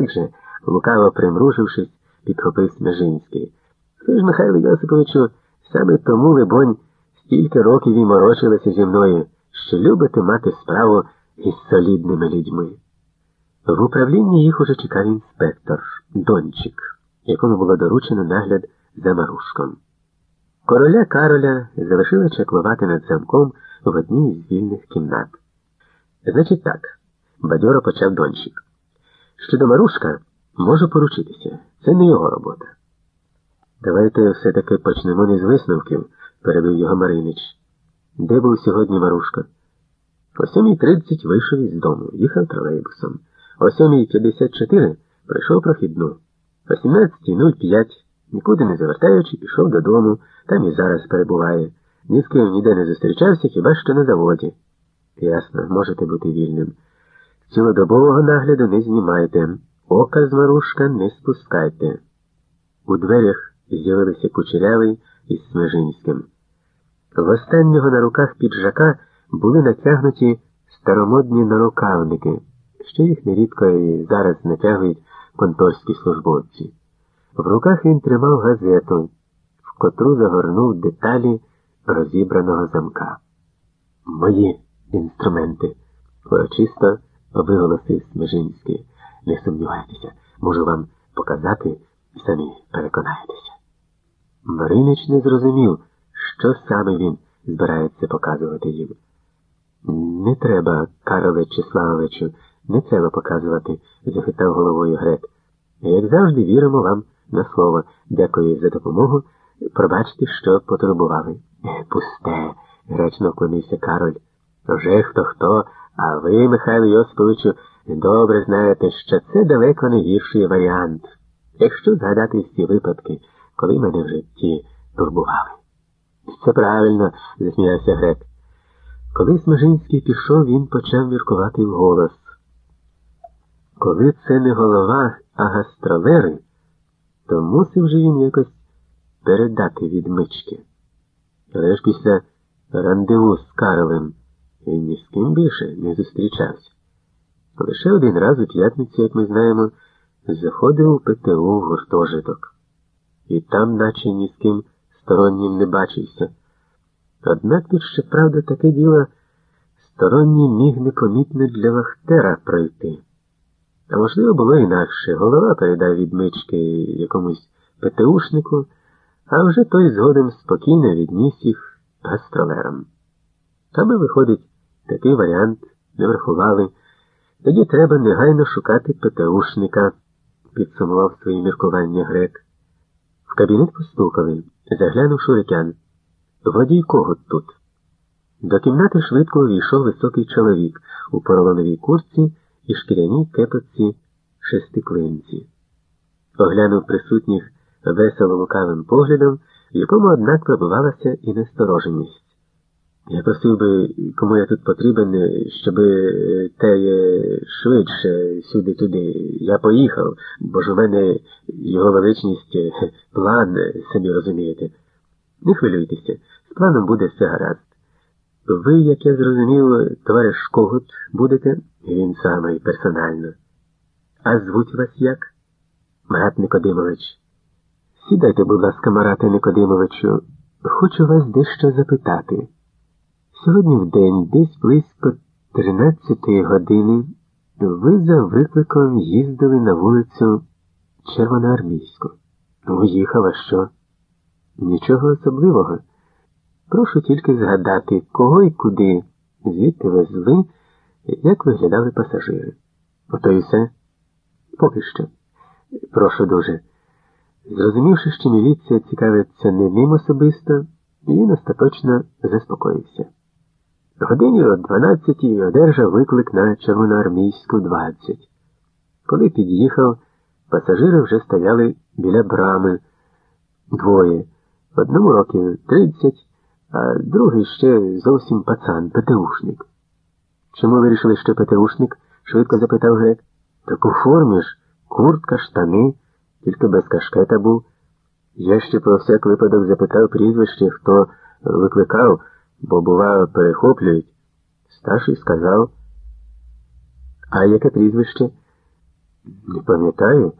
як же, лукаво примружившись, підхопив Смежинський. Ви ж, Михайло Йосиповичу, саме тому, либонь, стільки років і морочилися зі мною, що любите мати справу із солідними людьми. В управлінні їх уже чекав інспектор, дончик, якому було доручено нагляд за Марушком. Короля Кароля залишили чеклувати над замком в одній з вільних кімнат. Значить так, бадьоро почав дончик. Щодо Марушка можу поручитися, це не його робота. Давайте все-таки почнемо не з висновків, перебив його Маринич. Де був сьогодні Марушка? О 7.30 вийшов із дому, їхав тролейбусом. О 7.54 пройшов прохідну. О 17.05, нікуди не завертаючи, пішов додому, там і зараз перебуває. Ні з ким ніде не зустрічався, хіба що на заводі. Ясно, можете бути вільним. Цілодобового нагляду не знімайте, ока з Марушка не спускайте. У дверях з'явилися кучерявий із Смежинським. В останнього на руках піджака були натягнуті старомодні нарукавники, що їх нерідко і зараз натягують конторські службовці. В руках він тримав газету, в котру загорнув деталі розібраного замка. Мої інструменти, урочисто виголосив Смежинський. Не сумнівайтеся, можу вам показати і самі переконаєтеся. Маринич не зрозумів, що саме він збирається показувати їм. Не треба, Карле Числавовичу, не треба показувати, захитав головою Грек. Як завжди, віримо вам на слово. Дякую за допомогу. Пробачте, що потурбували. Пусте, гречно вклонився Кароль. Вже хто хто, а ви, Михайло Йосиповичу, добре знаєте, що це далеко не гірший варіант, якщо згадати всі випадки, коли мене в житті турбували. Це правильно, засміявся Грек. Коли Смежинський пішов, він почав міркувати вголос. Коли це не голова, а гастролери, то мусив же він якось передати відмички. Але ж після рандеву з Карлем він ні з ким більше не зустрічався. Лише один раз у п'ятницю, як ми знаємо, заходив у ПТУ в гуртожиток. І там, наче ні з ким стороннім не бачився. Однак тут ще, правда, таке діло сторонній міг непомітно для Вахтера пройти. А можливо, було інакше. Голова передав відмички якомусь ПТУшнику, а вже той згодом спокійно відніс їх гастролерам. І виходить, такий варіант не врахували. Тоді треба негайно шукати ПТУшника, підсумував свої міркування грек. В кабінет постукали, заглянув шурикян. Водій кого тут? До кімнати швидко увійшов високий чоловік у поролоновій курці і шкіряній кепоці шестиклинці. Оглянув присутніх весело лукавим поглядом, в якому, однак, пробивалася і настороженість. Я просив би, кому я тут потрібен, щоб те швидше сюди-туди. Я поїхав, бо ж у мене його величність план, самі розумієте. Не хвилюйтеся, з планом буде все гаразд. Ви, як я зрозумів, товариш Когут будете, він самий персонально. А звуть вас як? Марат Никодимович. Сідайте, будь ласка, Марате Никодимовичу, хочу вас дещо запитати. Сьогодні в день, десь близько 13 години, ви за викликом їздили на вулицю Червоноармійську. Уїхав, а що? Нічого особливого. Прошу тільки згадати, кого і куди звідти везли, як виглядали пасажири. Ото і все? Поки що. Прошу дуже. Зрозумівши, що міліція цікавиться не ним особисто, він остаточно заспокоївся. Годині о 12 одержав виклик на Червоноармійську 20. Коли під'їхав, пасажири вже стояли біля брами. Двоє. Одному років 30, а другий ще зовсім пацан, ПТУшник. Чому вирішили, що ПТУшник? швидко запитав грек. Так у формі ж, куртка, штани, тільки без кашкета був. Я ще про всяк випадок запитав прізвище, хто викликав бо, бува, перехоплюють. Старший сказав, а яке прізвище? Не пам'ятаю.